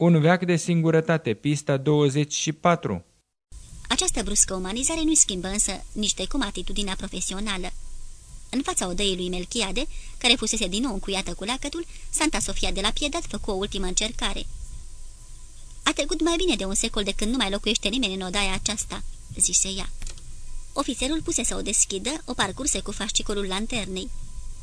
Un veac de singurătate, pista 24 Această bruscă umanizare nu schimbă însă nici de cum atitudinea profesională. În fața odăii lui Melchiade, care fusese din nou încuiată cu lacătul, Santa Sofia de la Piedat făcu o ultimă încercare. A trecut mai bine de un secol de când nu mai locuiește nimeni în odaia aceasta," zise ea. Ofițerul puse să o deschidă, o parcurse cu fascicolul lanternei.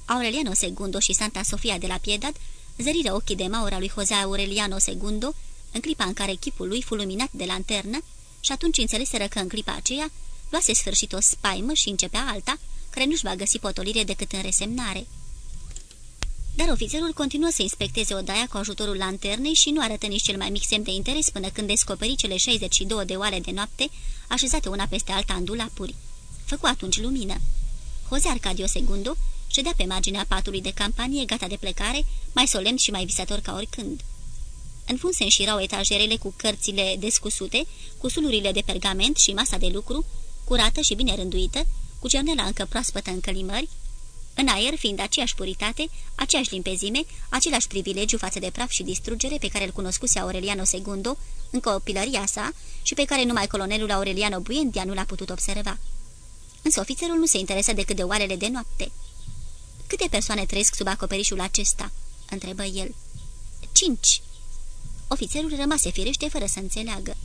Aureliano Segundo și Santa Sofia de la Piedad zăriră ochii de maura lui Jose Aureliano Segundo în clipa în care chipul lui fu luminat de lanternă și atunci înțeleseră că în clipa aceea luase sfârșit o spaimă și începea alta, care nu-și va găsi potolire decât în resemnare. Dar ofițerul continuă să inspecteze odaia cu ajutorul lanternei și nu arătă nici cel mai mic semn de interes până când descoperi cele 62 de oale de noapte așezate una peste alta în dulapuri. Făcu atunci lumină. Jose Arcadio Segundo ședea pe marginea patului de campanie gata de plecare, mai solemn și mai visător ca oricând. În fund se înșirau etajerele cu cărțile descusute, cu sulurile de pergament și masa de lucru, curată și bine rânduită, cu cernela încă proaspătă în călimări, în aer fiind aceeași puritate, aceeași limpezime, același privilegiu față de praf și distrugere pe care îl cunoscuse Aureliano Segundo în copilăria sa și pe care numai colonelul Aureliano Buendia nu l-a putut observa. Însă ofițerul nu se interesă decât de oarele de noapte. Câte persoane trăiesc sub acoperișul acesta?" întrebă el. Cinci." Ofițerul rămase firește fără să înțeleagă.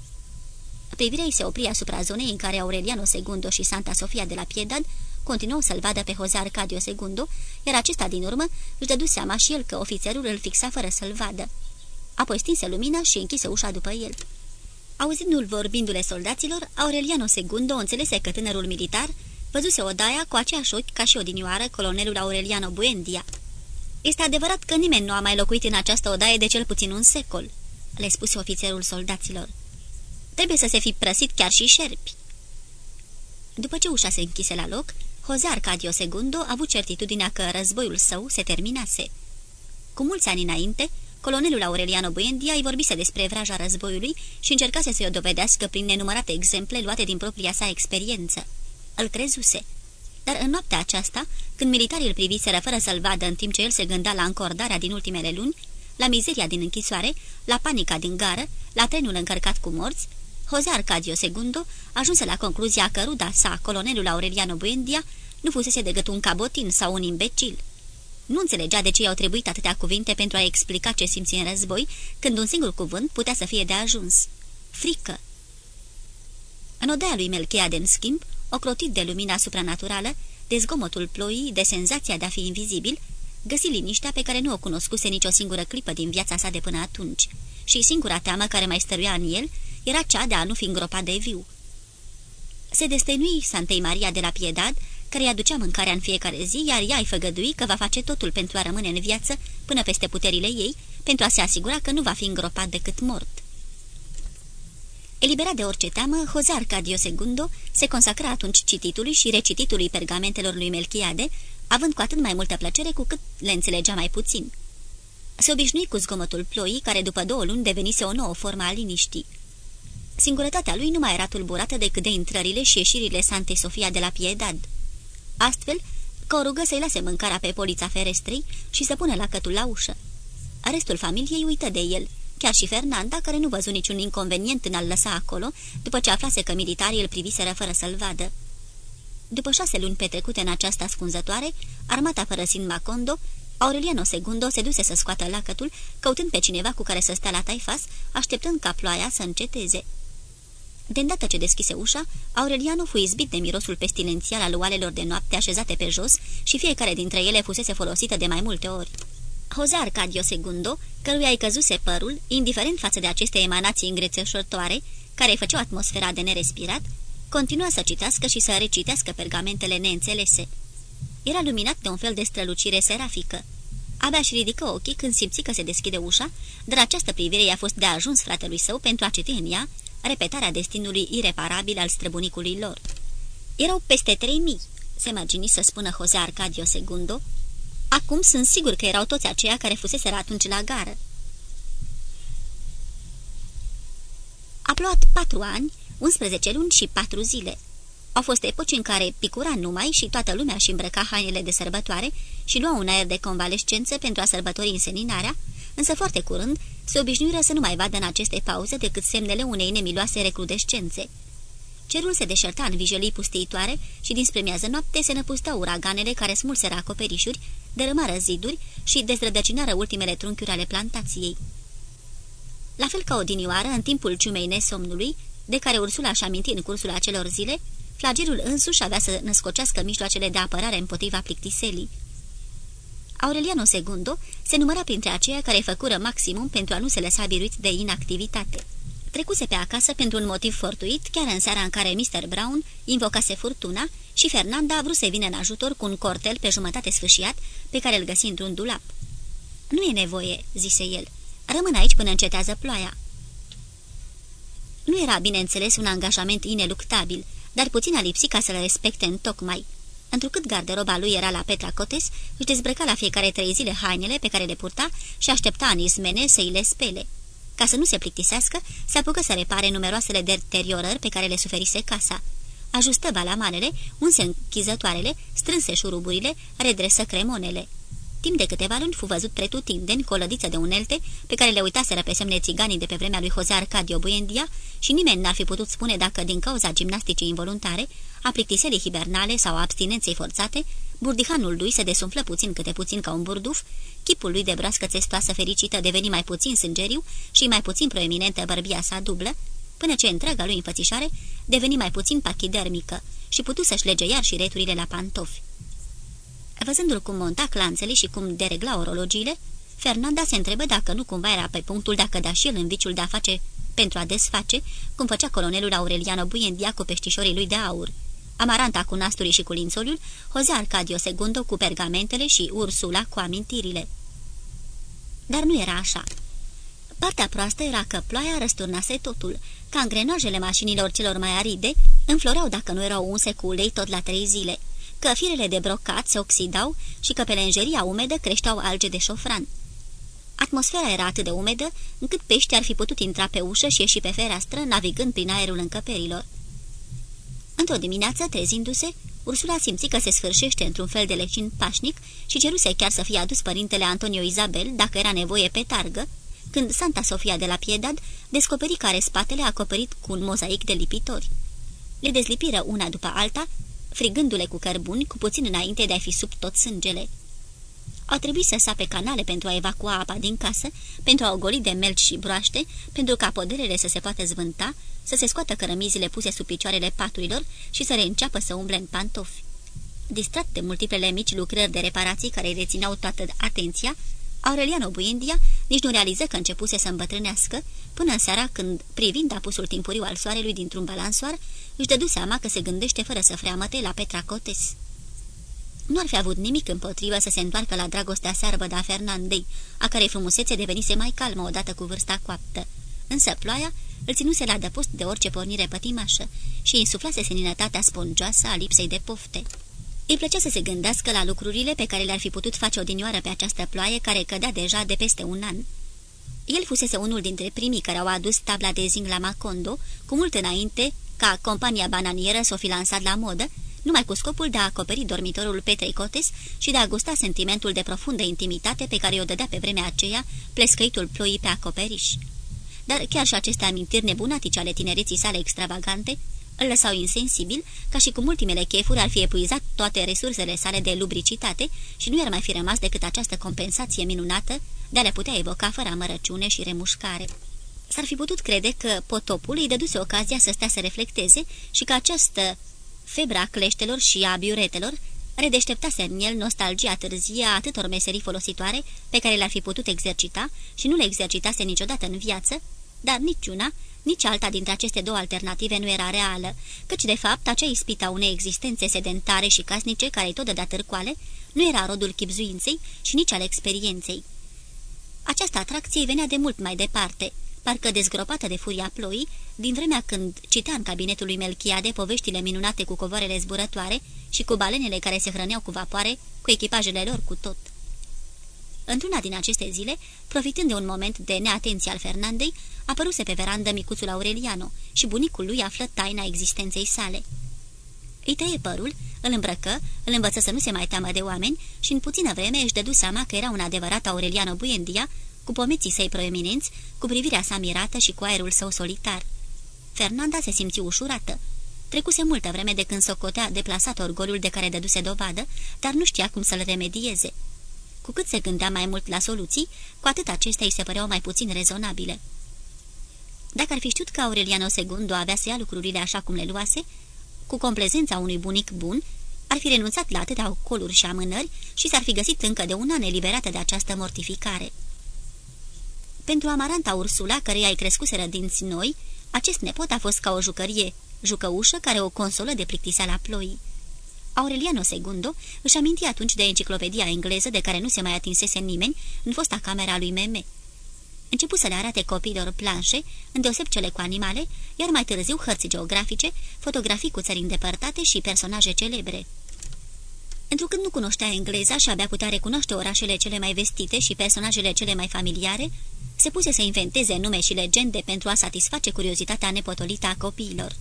Privirea îi se opri asupra zonei în care Aureliano Segundo și Santa Sofia de la Piedad continuau să-l vadă pe Jose Arcadio Segundo, iar acesta din urmă își dădu seama și el că ofițerul îl fixa fără să-l vadă. Apoi stinse lumina și închise ușa după el. Auzindu-l vorbindu-le soldaților, Aureliano Segundo înțelese că tânărul militar văzuse odaia cu aceeași ochi ca și odinioară colonelul Aureliano Buendia. Este adevărat că nimeni nu a mai locuit în această odaie de cel puțin un secol," le spuse ofițerul soldaților. Trebuie să se fi prăsit chiar și șerpi." După ce ușa se închise la loc, Jose Arcadio Segundo a avut certitudinea că războiul său se terminase. Cu mulți ani înainte, colonelul Aureliano Buendia îi vorbise despre vraja războiului și încercase să-i o dovedească prin nenumărate exemple luate din propria sa experiență. Îl crezuse. Dar în noaptea aceasta, când militarii îl priviseră fără să-l vadă în timp ce el se gândea la încordarea din ultimele luni, la mizeria din închisoare, la panica din gară, la trenul încărcat cu morți, Jose Arcadio Segundo ajunse la concluzia că ruda sa, colonelul Aureliano Buendia, nu fusese decât un cabotin sau un imbecil. Nu înțelegea de ce i-au trebuit atâtea cuvinte pentru a explica ce simți în război, când un singur cuvânt putea să fie de ajuns. Frică. În odaia lui Melcheade, în schimb, ocrotit de lumina supranaturală, de zgomotul ploii, de senzația de a fi invizibil, găsi liniștea pe care nu o cunoscuse nicio singură clipă din viața sa de până atunci. Și singura teamă care mai stăruia în el era cea de a nu fi îngropat de viu. Se destăinui Santei Maria de la Piedad, care i-a ducea mâncarea în fiecare zi, iar ea îi făgădui că va face totul pentru a rămâne în viață până peste puterile ei, pentru a se asigura că nu va fi îngropat decât mort. Eliberat de orice teamă, Jose Arcadio Segundo se consacra atunci cititului și recititului pergamentelor lui Melchiade, având cu atât mai multă plăcere cu cât le înțelegea mai puțin. Se obișnui cu zgomotul ploii, care după două luni devenise o nouă formă a liniștii. Singurătatea lui nu mai era tulburată decât de intrările și ieșirile Santei Sofia de la Piedad. Astfel, că o rugă să-i lase mâncarea pe polița ferestrei și să pună lacătul la ușă. Restul familiei uită de el, chiar și Fernanda, care nu văzu niciun inconvenient în a-l lăsa acolo, după ce aflase că militarii îl priviseră fără să-l vadă. După șase luni petrecute în această ascunzătoare, armata părăsind Macondo, Aureliano Segundo se duse să scoată lacătul, căutând pe cineva cu care să stea la taifas, așteptând ca ploaia să înceteze. De îndată ce deschise ușa, Aureliano fu izbit de mirosul pestilențial al oalelor de noapte așezate pe jos și fiecare dintre ele fusese folosită de mai multe ori. Jose Arcadio Segundo, căruia îi căzuse părul, indiferent față de aceste emanații îngrețășortoare, care îi făceau atmosfera de nerespirat, continua să citească și să recitească pergamentele neînțelese. Era luminat de un fel de strălucire serafică. Abia și ridică ochii când simți că se deschide ușa, dar această privire i-a fost de ajuns fratelui său pentru a citi în ea repetarea destinului ireparabil al străbunicului lor. Erau peste trei mii, se imagini să spună Jose Arcadio Segundo. Acum sunt sigur că erau toți aceia care fusese atunci la gară. A plouat patru ani, 11 luni și patru zile. Au fost epoci în care picura numai și toată lumea și îmbrăca hainele de sărbătoare și lua un aer de convalescență pentru a sărbători înseninarea, însă foarte curând se obișnuiră să nu mai vadă în aceste pauze decât semnele unei nemiloase recrudescențe. Cerul se deșerta în vijălii pustiitoare și dinspre miază noapte se năpustau uraganele care smulseră acoperișuri, dărâmară ziduri și dezrădăcinară ultimele trunchiuri ale plantației. La fel ca odinioară, în timpul ciumei nesomnului, de care Ursula și aminti în cursul acelor zile, flagelul însuși avea să născocească mijloacele de apărare împotriva plictiselii. Aureliano II se număra printre aceia care făcură maximum pentru a nu se lăsa biruit de inactivitate. Trecuse pe acasă pentru un motiv fortuit, chiar în seara în care Mr. Brown invocase furtuna și Fernanda a vrut să vină în ajutor cu un cortel pe jumătate sfâșiat, pe care îl găsi într-un dulap. Nu e nevoie," zise el. Rămân aici până încetează ploaia." Nu era, bineînțeles, un angajament ineluctabil, dar puțin a lipsit ca să-l respecte în tocmai. Întrucât garderoba lui era la Petra Cotes, își dezbrăca la fiecare trei zile hainele pe care le purta și aștepta în ismene să îi le spele. Ca să nu se plictisească, se apucă să repare numeroasele deteriorări pe care le suferise casa. Ajustă balamanele, unse închizătoarele, strânse șuruburile, redresă cremonele. Timp de câteva luni fu văzut pretutindeni cu o lădiță de unelte pe care le uitaseră pe semne țiganii de pe vremea lui Jose Arcadio Buendia și nimeni n-ar fi putut spune dacă, din cauza gimnasticii involuntare, a plictiselii hibernale sau a abstinenței forțate, burdihanul lui se desumflă puțin câte puțin ca un burduf, chipul lui de broască țestoasă fericită deveni mai puțin sângeriu și mai puțin proeminentă bărbia sa dublă, până ce întreaga lui înfățișare deveni mai puțin pachidermică și putu să-și lege iar și returile la pantofi. Văzându-l cum monta clanțele și cum deregla orologiile, Fernanda se întrebă dacă nu cumva era pe punctul dacă da și el în viciul de a face pentru a desface, cum făcea colonelul Aureliano Buendia cu peștișorii lui de aur. Amaranta cu nasturii și cu lințoliul, Jose Arcadio Segundo cu pergamentele și Ursula cu amintirile. Dar nu era așa. Partea proastă era că ploaia răsturnase totul, ca îngrenajele mașinilor celor mai aride înfloreau dacă nu erau unse cu ulei tot la trei zile că firele de brocat se oxidau și că pe lenjeria umedă creșteau alge de șofran. Atmosfera era atât de umedă, încât peștii ar fi putut intra pe ușă și ieși pe fereastră, navigând prin aerul încăperilor. Într-o dimineață, trezindu-se, Ursula simți că se sfârșește într-un fel de lecin pașnic și ceruse chiar să fie adus părintele Antonio Isabel, dacă era nevoie pe targă, când Santa Sofia de la Piedad descoperi care spatele acoperit cu un mozaic de lipitori. Le dezlipiră una după alta frigându-le cu cărbuni, cu puțin înainte de a fi sub tot sângele. Au trebuit să sape canale pentru a evacua apa din casă, pentru a ogoli de melci și broaște, pentru ca poderele să se poată zvânta, să se scoată cărămizile puse sub picioarele paturilor și să reînceapă să umble în pantofi. Distrat de multiplele mici lucrări de reparații care îi rețineau toată atenția, Aureliano Buendia nici nu realiză că începuse să îmbătrânească, până în seara când, privind apusul timpuriu al soarelui dintr-un balansoar, își dădu seama că se gândește fără să freamăte la Petra Cotes. Nu ar fi avut nimic împotrivă să se întoarcă la dragostea searbădă a Fernandei, a cărei frumusețe devenise mai calmă odată cu vârsta coaptă. Însă ploaia îl ținuse la dăpost de orice pornire pătimașă și insuflase seninătatea spongioasă a lipsei de pofte. Îi plăcea să se gândească la lucrurile pe care le-ar fi putut face odinioară pe această ploaie care cădea deja de peste un an. El fusese unul dintre primii care au adus tabla de zinc la Macondo, cu mult înainte ca compania bananieră să o fi lansat la modă, numai cu scopul de a acoperi dormitorul Petrei Cotes și de a gusta sentimentul de profundă intimitate pe care o dădea pe vremea aceea plescăitul ploii pe acoperiș. Dar chiar și aceste amintiri nebunatice ale tinereții sale extravagante îl lăsau insensibil, ca și cum ultimele chefuri ar fi epuizat toate resursele sale de lubricitate și nu ar mai fi rămas decât această compensație minunată de a le putea evoca fără amărăciune și remușcare. S-ar fi putut crede că potopul îi dăduse ocazia să stea să reflecteze și că această febra cleștelor și a biuretelor redeșteptase în el nostalgia târzie a atâtor meserii folositoare pe care le-ar fi putut exercita și nu le exercitase niciodată în viață, dar niciuna, nici alta dintre aceste două alternative nu era reală, căci de fapt acea ispita unei existențe sedentare și casnice care tot dădea târcoale nu era rodul chipzuinței și nici al experienței. Această atracție venea de mult mai departe, parcă dezgropată de furia ploii, din vremea când citea în cabinetul lui Melchiade poveștile minunate cu covoarele zburătoare și cu balenele care se hrăneau cu vapoare, cu echipajele lor cu tot. Într-una din aceste zile, profitând de un moment de neatenție al Fernandei, apăruse pe verandă micuțul Aureliano și bunicul lui află taina existenței sale. Îi tăie părul, îl îmbrăcă, îl învăță să nu se mai teamă de oameni și în puțină vreme își dădu seama că era un adevărat Aureliano Buendia, cu pomeții săi proeminenți, cu privirea sa mirată și cu aerul său solitar. Fernanda se simți ușurată. Trecuse multă vreme de când socotea deplasat orgoliul de care dăduse dovadă, dar nu știa cum să-l remedieze. Cu cât se gândea mai mult la soluții, cu atât acestea îi se păreau mai puțin rezonabile. Dacă ar fi știut că Aureliano II avea să ia lucrurile așa cum le luase, cu complezența unui bunic bun, ar fi renunțat la atâtea coluri și amânări și s-ar fi găsit încă de un an eliberată de această mortificare. Pentru Amaranta Ursula, căreia îi crescuseră dinți noi, acest nepot a fost ca o jucărie, jucăușă care o consolă de plictiseala ploii. Aureliano II își aminti atunci de enciclopedia engleză de care nu se mai atinsese nimeni în fosta camera lui Meme. Începu să le arate copiilor planșe, îndeoseb cele cu animale, iar mai târziu hărți geografice, fotografii cu țări îndepărtate și personaje celebre. Întrucât nu cunoștea engleza și abia putea recunoaște orașele cele mai vestite și personajele cele mai familiare, se puse să inventeze nume și legende pentru a satisface curiozitatea nepotolită a copiilor.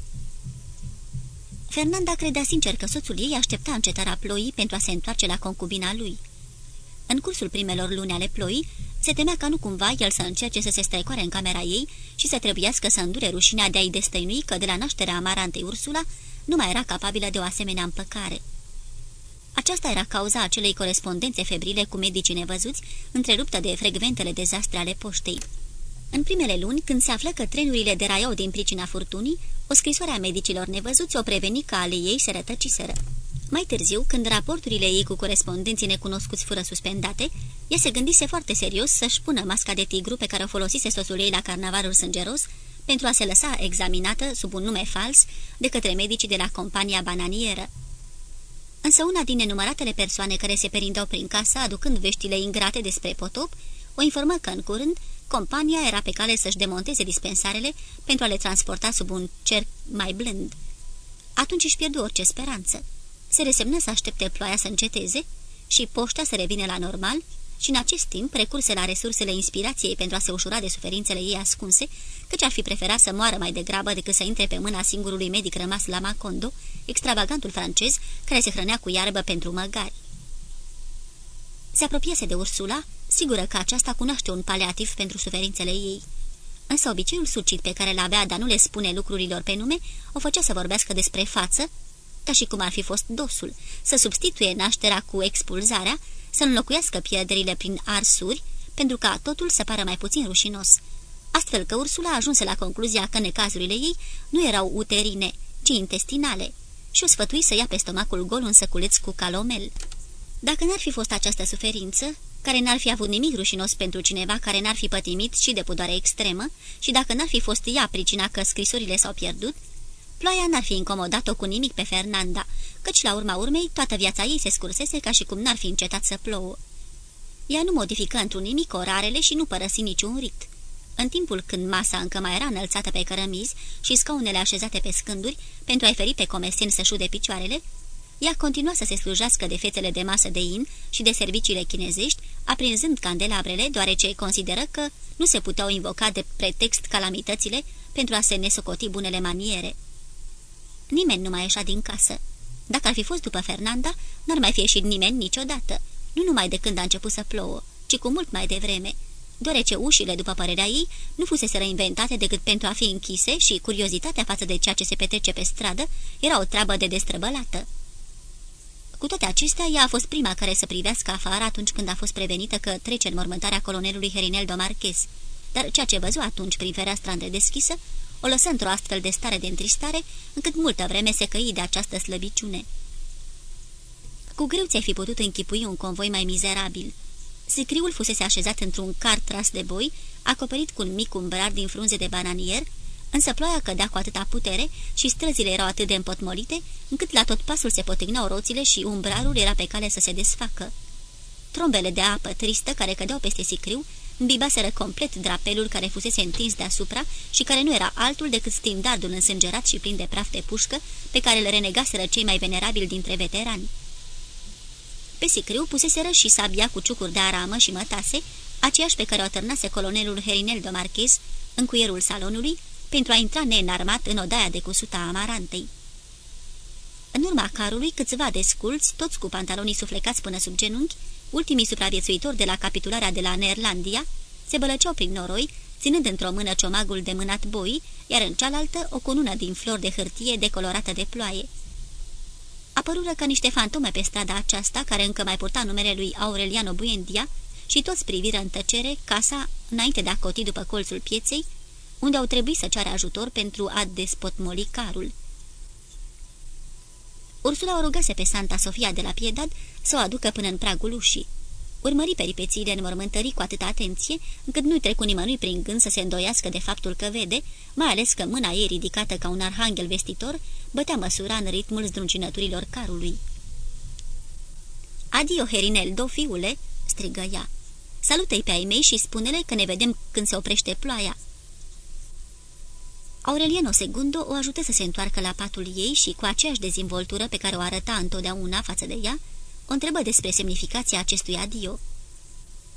Fernanda credea sincer că soțul ei aștepta încetarea ploii pentru a se întoarce la concubina lui. În cursul primelor luni ale ploii, se temea ca nu cumva el să încerce să se strecoare în camera ei și să trebuiască să îndure rușinea de a-i destăinui că de la nașterea amarantei Ursula nu mai era capabilă de o asemenea împăcare. Aceasta era cauza acelei corespondențe febrile cu medicii nevăzuți, întreruptă de frecventele dezastre ale poștei. În primele luni, când se află că trenurile deraiau din pricina furtunii, o scrisoare a medicilor nevăzuți o preveni că ale ei se rătăciseră. Mai târziu, când raporturile ei cu corespondenții necunoscuți fură suspendate, ea se gândise foarte serios să-și pună masca de tigru pe care o folosise soțul ei la carnavalul sângeros pentru a se lăsa examinată sub un nume fals de către medicii de la compania bananieră. Însă una din nenumăratele persoane care se perindau prin casă aducând veștile ingrate despre potop, o informă că în curând compania era pe cale să-și demonteze dispensarele pentru a le transporta sub un cerc mai blând. Atunci își pierdu orice speranță. Se resemnă să aștepte ploaia să înceteze și poșta să revină la normal și în acest timp recurse la resursele inspirației pentru a se ușura de suferințele ei ascunse, căci ar fi preferat să moară mai degrabă decât să intre pe mâna singurului medic rămas la Macondo, extravagantul francez care se hrănea cu iarbă pentru măgari. Se apropiase de Ursula, sigură că aceasta cunoaște un paliativ pentru suferințele ei. Însă obiceiul sucit pe care l-avea de a nu le spune lucrurilor pe nume, o făcea să vorbească despre față, ca și cum ar fi fost dosul, să substituie nașterea cu expulzarea, să înlocuiască pierderile prin arsuri, pentru ca totul să pară mai puțin rușinos. Astfel că Ursula ajunse la concluzia că necazurile ei nu erau uterine, ci intestinale, și o sfătui să ia pe stomacul gol un săculeț cu calomel. Dacă n-ar fi fost această suferință, care n-ar fi avut nimic rușinos pentru cineva care n-ar fi pătimit și de pudoare extremă, și dacă n-ar fi fost ea pricina că scrisorile s-au pierdut, ploaia n-ar fi incomodat-o cu nimic pe Fernanda, căci la urma urmei toată viața ei se scursese ca și cum n-ar fi încetat să plouă. Ea nu modifică într-un nimic orarele și nu părăsi niciun rit. În timpul când masa încă mai era înălțată pe cărămizi și scaunele așezate pe scânduri pentru a-i feri pe comesen să șude picioarele, ea continua să se slujească de fețele de masă de in și de serviciile chinezești, aprinzând candelabrele, deoarece consideră că nu se puteau invoca de pretext calamitățile pentru a se nesocoti bunele maniere. Nimeni nu mai ieșea din casă. Dacă ar fi fost după Fernanda, n-ar mai fi ieșit nimeni niciodată, nu numai de când a început să plouă, ci cu mult mai devreme, deoarece ușile, după părerea ei, nu fusese reinventate decât pentru a fi închise și curiozitatea față de ceea ce se petrece pe stradă era o treabă de destrăbălată. Cu toate acestea, ea a fost prima care să privească afară atunci când a fost prevenită că trece în mormântarea colonelului Herinel Marquez. Dar ceea ce văzu atunci prin fereastra întredeschisă, o lăsă într-o astfel de stare de întristare, încât multă vreme se căi de această slăbiciune. Cu greu ți-ai fi putut închipui un convoi mai mizerabil. Sicriul fusese așezat într-un car tras de boi, acoperit cu un mic umbrar din frunze de bananier, însă ploaia cădea cu atâta putere și străzile erau atât de împotmolite, încât la tot pasul se potignau roțile și umbrarul era pe cale să se desfacă. Trombele de apă tristă care cădeau peste sicriu îmbibaseră complet drapelul care fusese întins deasupra și care nu era altul decât stindardul însângerat și plin de praf de pușcă pe care îl renegaseră cei mai venerabili dintre veterani. Pe sicriu puseseră și sabia cu ciucuri de aramă și mătase, aceeași pe care o târnase colonelul Herinel de Marchez în cuierul salonului, pentru a intra neînarmat în odaia de cusuta amarantei. În urma carului, câțiva desculți, toți cu pantalonii suflecați până sub genunchi, ultimii supraviețuitori de la capitularea de la Neerlandia, se bălăceau prin noroi, ținând într-o mână ciomagul de mânat boi, iar în cealaltă o cunună din flori de hârtie decolorată de ploaie. Apărură ca niște fantome pe strada aceasta, care încă mai purta numele lui Aureliano Buendia, și toți priviră în tăcere casa înainte de a coti după colțul pieței, unde au trebuit să ceară ajutor pentru a despotmoli carul. Ursula o rugase pe Santa Sofia de la Piedad să o aducă până în pragul ușii. Urmări peripețiile în mormântării cu atâta atenție, încât nu-i trecu nimănui prin gând să se îndoiască de faptul că vede, mai ales că mâna ei ridicată ca un arhanghel vestitor, bătea măsura în ritmul zdruncinăturilor carului. Adio, Herineldo, fiule!" strigă ea. Salută-i pe ai mei și spune-le că ne vedem când se oprește ploaia." Aureliano Segundo o ajută să se întoarcă la patul ei și, cu aceeași dezvoltură pe care o arăta întotdeauna față de ea, o întrebă despre semnificația acestui adio.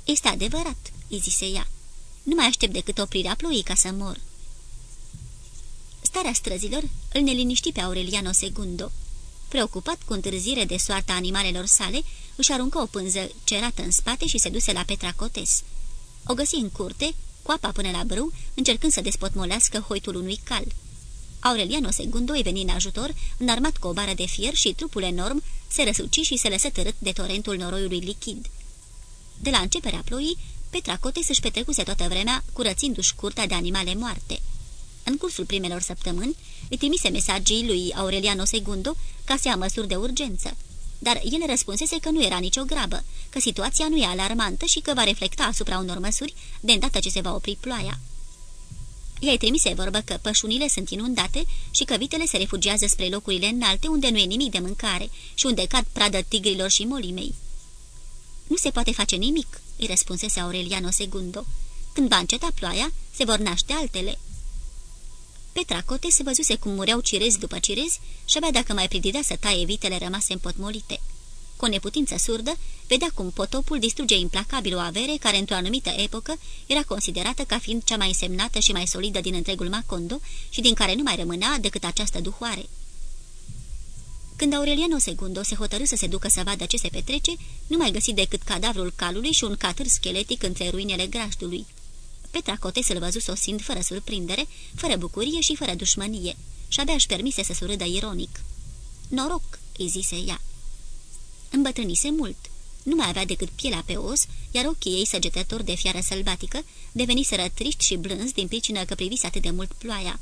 Este adevărat," îi zise ea. Nu mai aștept decât oprirea ploii ca să mor." Starea străzilor îl neliniști pe Aureliano Segundo. Preocupat cu întârzire de soarta animalelor sale, își aruncă o pânză cerată în spate și se duse la Petra Cotes. O găsi în curte, cu apa până la brâu, încercând să despotmolească hoitul unui cal. Aureliano Segundo îi veni în ajutor, înarmat cu o bară de fier și trupul enorm se răsuci și se lăsă târât de torentul noroiului lichid. De la începerea ploii, Petra Cotes își petrecuse toată vremea curățindu-și curtea de animale moarte. În cursul primelor săptămâni, îi trimise mesagii lui Aureliano Segundo ca să ia măsuri de urgență dar el răspunsese că nu era nicio grabă, că situația nu e alarmantă și că va reflecta asupra unor măsuri de îndată ce se va opri ploaia. Ea-i trimise vorbă că pășunile sunt inundate și că vitele se refugiază spre locurile înalte unde nu e nimic de mâncare și unde cad pradă tigrilor și molimei. Nu se poate face nimic," îi răspunsese Aureliano Segundo. Când va înceta ploaia, se vor naște altele." Petra Cote se văzuse cum mureau cirezi după cirezi și abia dacă mai prididea să taie vitele rămase împotmolite. Cu o neputință surdă, vedea cum potopul distruge implacabil o avere care, într-o anumită epocă, era considerată ca fiind cea mai însemnată și mai solidă din întregul Macondo și din care nu mai rămânea decât această duhoare. Când Aureliano Segundo se hotărâ să se ducă să vadă ce se petrece, nu mai găsi decât cadavrul calului și un catârș scheletic între ruinele grajdului. Petra Cotes îl văzu sosind fără surprindere, fără bucurie și fără dușmănie, și abia își permise să surâdă ironic. Noroc, îi zise ea. Îmbătrânise mult. Nu mai avea decât pielea pe os, iar ochii ei săgetători de fiară sălbatică deveniseră triști și blânzi din pricină că privise atât de mult ploaia.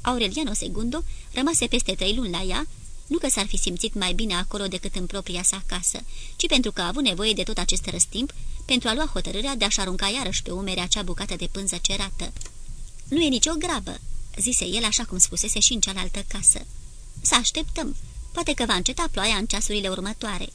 Aureliano Segundo rămase peste trei luni la ea, nu că s-ar fi simțit mai bine acolo decât în propria sa casă, ci pentru că a avut nevoie de tot acest răstimp pentru a lua hotărârea de a-și arunca iarăși pe umere acea bucată de pânză cerată. Nu e nicio grabă," zise el așa cum spusese și în cealaltă casă. Să așteptăm. Poate că va înceta ploaia în ceasurile următoare."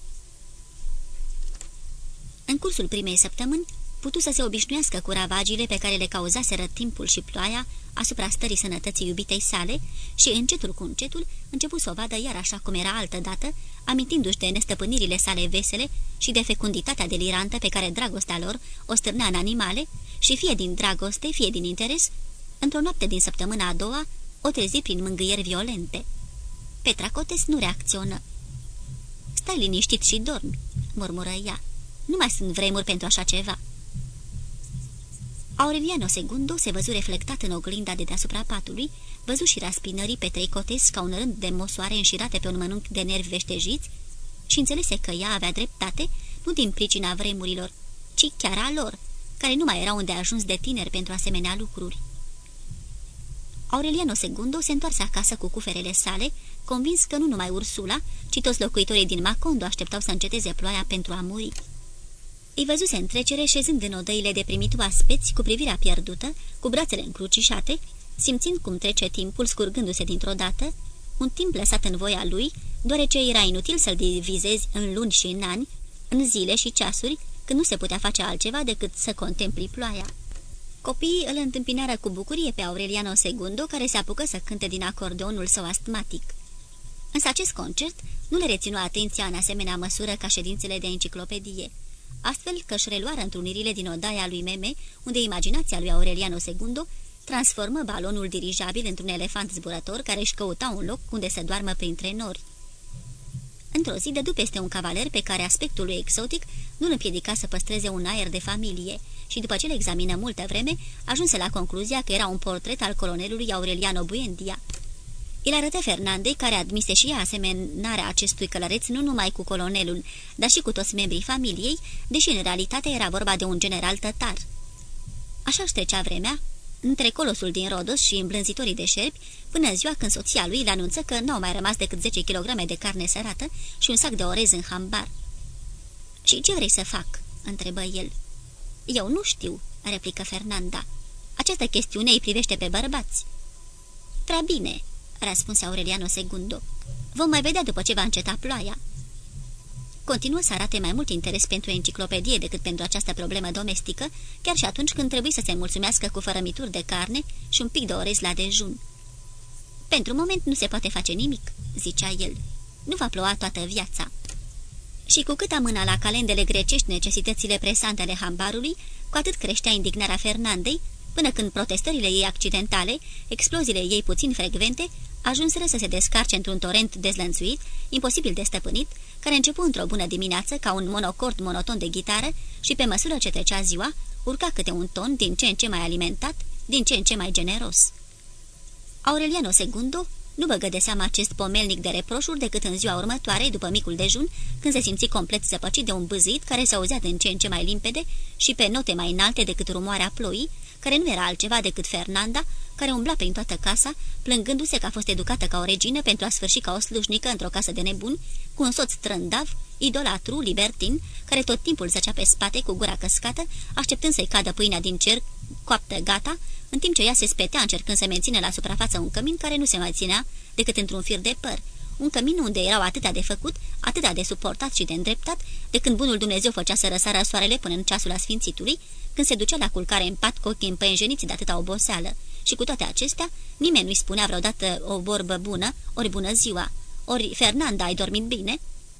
În cursul primei săptămâni, putu să se obișnuiască cu ravagile pe care le cauzaseră timpul și ploaia asupra stării sănătății iubitei sale și, încetul cu încetul, început să o vadă iar așa cum era altă dată, amintindu-și de nestăpânirile sale vesele și de fecunditatea delirantă pe care dragostea lor o stârnea în animale și fie din dragoste, fie din interes, într-o noapte din săptămâna a doua, o trezi prin mângâieri violente. Petra Cotes nu reacționă. Stai liniștit și dormi," murmură ea. Nu mai sunt vremuri pentru așa ceva." Aureliano Segundo se văzu reflectat în oglinda de deasupra patului, văzu și raspinării pe trei cotezi ca un rând de mosoare înșirate pe un mănânc de nervi veștejiți și înțelese că ea avea dreptate, nu din pricina vremurilor, ci chiar a lor, care nu mai erau unde ajuns de tineri pentru asemenea lucruri. Aureliano Segundo se întoarse acasă cu cuferele sale, convins că nu numai Ursula, ci toți locuitorii din Macondo așteptau să înceteze ploaia pentru a muri. Îi văzuse în trecere șezând în odăile de primit oaspeți, cu privirea pierdută, cu brațele încrucișate, simțind cum trece timpul scurgându-se dintr-o dată, un timp lăsat în voia lui, deoarece era inutil să-l divizezi în luni și în ani, în zile și ceasuri, când nu se putea face altceva decât să contempli ploaia. Copiii îl întâmpinară cu bucurie pe Aureliano Segundo, care se apucă să cânte din acordeonul său astmatic. Însă acest concert nu le reținu atenția în asemenea măsură ca ședințele de enciclopedie astfel că își reluară întrunirile din odaia lui Meme, unde imaginația lui Aureliano Segundo transformă balonul dirijabil într-un elefant zburător care își căuta un loc unde să doarmă printre nori. Într-o zi dădu peste un cavaler pe care aspectul lui exotic nu îl împiedica să păstreze un aer de familie și după ce le examină multă vreme, ajunse la concluzia că era un portret al colonelului Aureliano Buendia. Îl arătă Fernandei, care admise și ea asemănarea acestui călăreț nu numai cu colonelul, dar și cu toți membrii familiei, deși în realitate era vorba de un general tătar. Așa trecea vremea, între colosul din Rodos și îmblânzitorii de șerpi, până ziua când soția lui le anunță că nu au mai rămas decât 10 kg de carne sărată și un sac de orez în hambar. Și ce vrei să fac?" întrebă el. Eu nu știu," replică Fernanda. Această chestiune îi privește pe bărbați." Prea bine," răspunse Aureliano Segundo. Vom mai vedea după ce va înceta ploaia." Continuă să arate mai mult interes pentru enciclopedie decât pentru această problemă domestică, chiar și atunci când trebuie să se mulțumească cu fărămituri de carne și un pic de orez la dejun. Pentru moment nu se poate face nimic," zicea el. Nu va ploua toată viața." Și cu cât amâna la calendele grecești necesitățile presante ale hambarului, cu atât creștea indignarea Fernandei, până când protestările ei accidentale, exploziile ei puțin frecvente, ajunseră să se descarce într-un torent dezlănțuit, imposibil de stăpânit, care începu într-o bună dimineață ca un monocord monoton de ghitară și pe măsură ce trecea ziua, urca câte un ton din ce în ce mai alimentat, din ce în ce mai generos. Aureliano Segundo nu băgă de seama acest pomelnic de reproșuri decât în ziua următoare, după micul dejun, când se simți complet zăpăcit de un băzit care se auzea din ce în ce mai limpede și pe note mai înalte decât rumoarea ploii, care nu era altceva decât Fernanda, care umbla prin toată casa, plângându-se că a fost educată ca o regină pentru a sfârși ca o slujnică într-o casă de nebuni, cu un soț trândav, idolatru, libertin, care tot timpul zăcea pe spate cu gura căscată, așteptând să-i cadă pâinea din cer, coaptă gata, în timp ce ea se spetea încercând să menține la suprafață un cămin care nu se mai ținea decât într-un fir de păr, un cămin unde erau atâtea de făcut, atâtea de suportat și de îndreptat, de când bunul Dumnezeu făcea să răsară soarele până în ceasul asfințitului, când se ducea la culcare în pat cu ochii împăienjeniți de atâta oboseală. Și cu toate acestea, nimeni nu-i spunea vreodată o vorbă bună, ori bună ziua, ori Fernanda, ai dormit bine?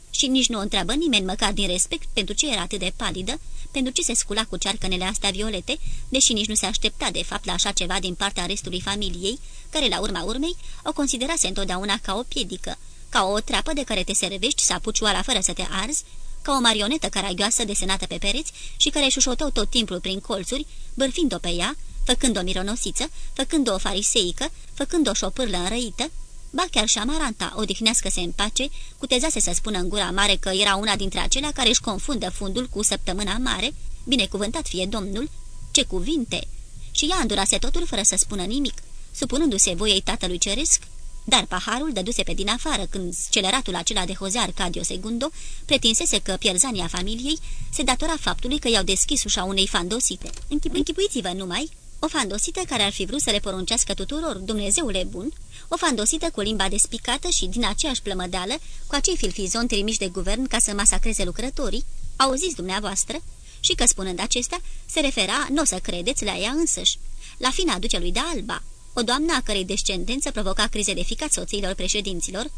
Și nici nu o întreabă nimeni măcar din respect pentru ce era atât de palidă, pentru ce se scula cu cearcănele astea violete, deși nici nu se aștepta de fapt la așa ceva din partea restului familiei, care la urma urmei o considerase întotdeauna ca o piedică, ca o treapă de care te servești să apuci oala fără să te arzi, ca o marionetă caragioasă desenată pe pereți și care șușotau tot timpul prin colțuri, bârfind-o pe ea, făcând o mironosiță, făcând o fariseică, făcând o șopârlă înrăită, ba chiar și Amaranta, odihnească-se în pace, cutezase să spună în gura mare că era una dintre acelea care își confundă fundul cu săptămâna mare, binecuvântat fie Domnul, ce cuvinte! Și ea îndurase totul fără să spună nimic, supunându-se voiei tatălui ceresc, dar paharul dăduse pe din afară când sceleratul acela de Jose Arcadio Segundo pretinsese că pierzania familiei se datora faptului că i-au deschis ușa unei fandosite. Închipu Închipuiți-vă numai o fandosită care ar fi vrut să le poruncească tuturor, Dumnezeule bun, o fandosită cu limba despicată și din aceeași plămădeală, cu acei filfizoni trimiși de guvern ca să masacreze lucrătorii, auziți dumneavoastră, și că spunând acesta, se refera, nu o să credeți, la ea însăși, la fina ducelui de Alba, o doamnă a cărei descendență provoca crize de ficat soțiilor președinților,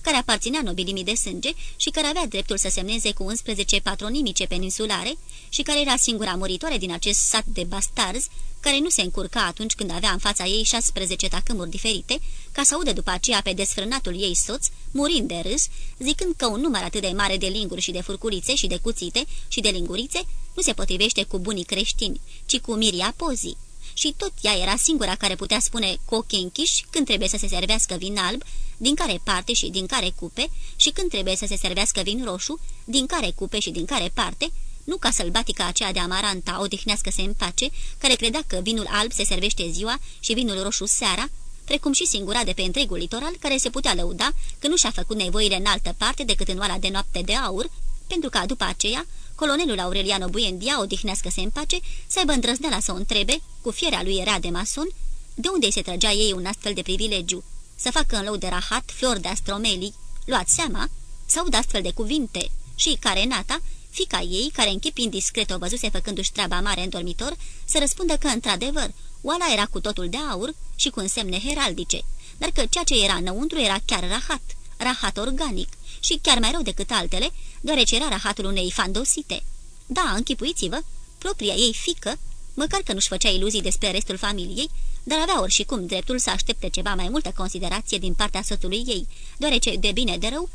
care aparținea nobilimii de sânge și care avea dreptul să semneze cu 11 patronimice peninsulare și care era singura muritoare din acest sat de bastarzi, care nu se încurca atunci când avea în fața ei 16 tacâmuri diferite, ca să audă după aceea pe desfrânatul ei soț, murind de râs, zicând că un număr atât de mare de linguri și de furculițe și de cuțite și de lingurițe nu se potrivește cu bunii creștini, ci cu miria pozii și tot ea era singura care putea spune cu ochii închiși când trebuie să se servească vin alb, din care parte și din care cupe, și când trebuie să se servească vin roșu, din care cupe și din care parte, nu ca sălbatica aceea de amaranta odihnească-se în pace, care credea că vinul alb se servește ziua și vinul roșu seara, precum și singura de pe întregul litoral care se putea lăuda că nu și-a făcut nevoile în altă parte decât în oala de noapte de aur, pentru ca după aceea colonelul Aureliano Buendia, odihnească-se în pace, să aibă îndrăzneala să o întrebe, cu fierea lui era de mason, de unde se trăgea ei un astfel de privilegiu, să facă în loc de rahat flori de astromelii, luați seama, sau de astfel de cuvinte, și care nata, fica ei, care în chip indiscret o văzuse făcându-și treaba mare în dormitor, să răspundă că, într-adevăr, oala era cu totul de aur și cu însemne heraldice, dar că ceea ce era înăuntru era chiar rahat, rahat organic, și chiar mai rău decât altele, deoarece era rahatul unei fandosite. Da, închipuiți-vă, propria ei fică, măcar că nu-și făcea iluzii despre restul familiei, dar avea oricum dreptul să aștepte ceva mai multă considerație din partea soțului ei, deoarece, de bine de rău,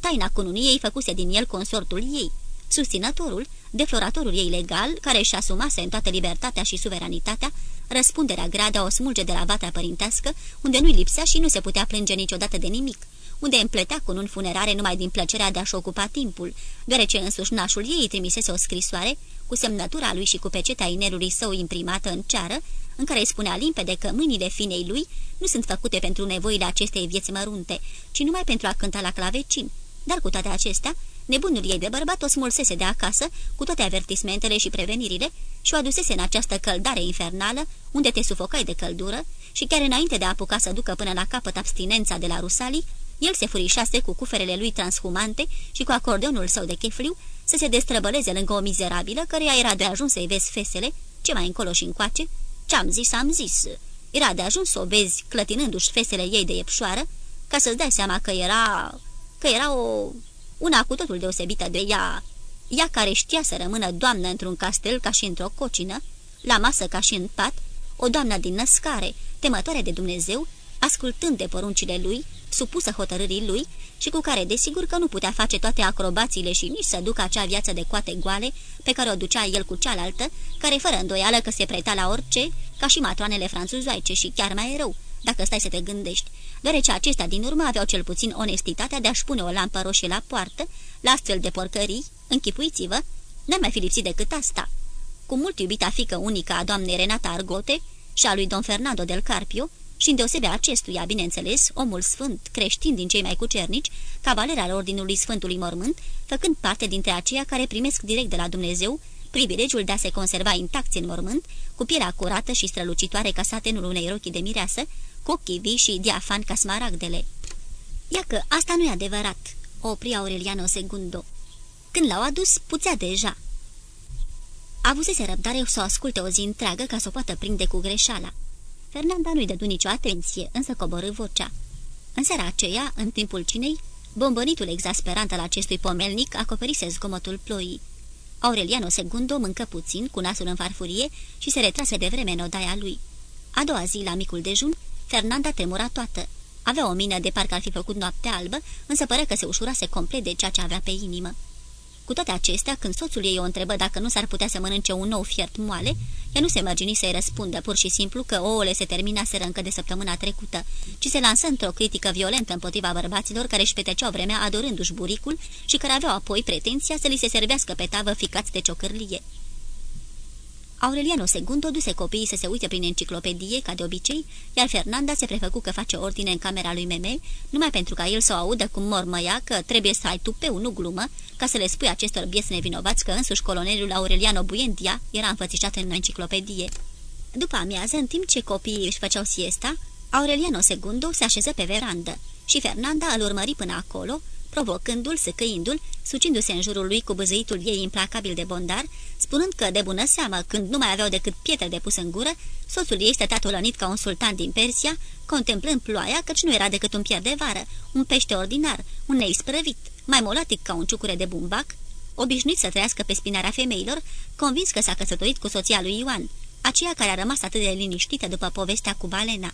taina cununiei făcuse din el consortul ei, susținătorul, defloratorul ei legal, care își asumase în toată libertatea și suveranitatea, răspunderea gradă o smulge de la vatra părintească, unde nu-i lipsea și nu se putea plânge niciodată de nimic, unde împletea cu un funerare numai din plăcerea de a-și ocupa timpul, deoarece însuși nașul ei trimisese o scrisoare cu semnătura lui și cu pecetea inerului său imprimată în ceară, în care îi spunea limpede că mâinile finei lui nu sunt făcute pentru nevoile acestei vieți mărunte, ci numai pentru a cânta la clavecin. Dar cu toate acestea, nebunul ei de bărbat o smulsese de acasă, cu toate avertismentele și prevenirile, și o adusese în această căldare infernală, unde te sufocai de căldură, și chiar înainte de a apuca să ducă până la capăt abstinența de la rusalii, el se furișase cu cuferele lui transhumante și cu acordeonul său de chefliu să se destrăbăleze lângă o mizerabilă căreia era de ajuns să-i vezi fesele, ce mai încolo și încoace. Ce-am zis, am zis. Era de ajuns să o vezi clătinându-și fesele ei de iepșoară, ca să-ți dai seama că era... că era o... una cu totul deosebită de ea, ea care știa să rămână doamnă într-un castel ca și într-o cocină, la masă ca și în pat, o doamnă din născare, temătoare de Dumnezeu, ascultând de poruncile lui, supusă hotărârii lui și cu care desigur că nu putea face toate acrobațiile și nici să ducă acea viață de coate goale pe care o ducea el cu cealaltă, care fără îndoială că se preta la orice, ca și matroanele franțuzoaice și chiar mai rău, dacă stai să te gândești, deoarece acestea din urmă aveau cel puțin onestitatea de a-și pune o lampă roșie la poartă, la astfel de porcării, închipuiți-vă, n-ar mai fi lipsit decât asta. Cu mult iubita fică unică a doamnei Renata Argote și a lui Don Fernando del Carpio, și îndeosebe acestuia, bineînțeles, omul sfânt, creștin din cei mai cucernici, cavaler al Ordinului Sfântului Mormânt, făcând parte dintre aceia care primesc direct de la Dumnezeu privilegiul de a se conserva intacți în mormânt, cu pielea curată și strălucitoare ca satenul unei rochii de mireasă, cu ochii vii și diafan ca smaragdele. Ia că asta nu e adevărat, opri Aureliano Segundo. Când l-au adus, puțea deja. Avusese răbdare să o asculte o zi întreagă ca să o poată prinde cu greșeala. Fernanda nu-i dădu nicio atenție, însă coborâ vocea. În seara aceea, în timpul cinei, bombănitul exasperant al acestui pomelnic acoperise zgomotul ploii. Aureliano Segundo mâncă puțin, cu nasul în farfurie, și se retrase de vreme în odaia lui. A doua zi, la micul dejun, Fernanda tremura toată. Avea o mină de parcă ar fi făcut noapte albă, însă părea că se ușurase complet de ceea ce avea pe inimă. Cu toate acestea, când soțul ei o întrebă dacă nu s-ar putea să mănânce un nou fiert moale, ea nu se mărgini să-i răspundă pur și simplu că ouăle se terminaseră încă de săptămâna trecută, ci se lansă într-o critică violentă împotriva bărbaților care își peteceau vremea adorându-și buricul și care aveau apoi pretenția să li se servească pe tavă ficați de ciocârlie. Aureliano Segundo duse copiii să se uite prin enciclopedie, ca de obicei, iar Fernanda se prefăcu că face ordine în camera lui Meme, numai pentru ca el să o audă cum mormăia că trebuie să ai tupeu, nu glumă, ca să le spui acestor biesi nevinovați că însuși colonelul Aureliano Buendia era înfățișat în enciclopedie. După amiază, în timp ce copiii își făceau siesta, Aureliano Segundo se așeză pe verandă și Fernanda îl urmări până acolo, provocându-l, săcăindu-l, sucindu-se în jurul lui cu băzăitul ei implacabil de bondar, spunând că, de bună seamă, când nu mai aveau decât pietre de pus în gură, soțul ei stătea tolănit ca un sultan din Persia, contemplând ploaia, căci nu era decât un pier de vară, un pește ordinar, un nei sprăvit, mai molatic ca un ciucure de bumbac, obișnuit să trăiască pe spinarea femeilor, convins că s-a căsătorit cu soția lui Ioan, aceea care a rămas atât de liniștită după povestea cu balena.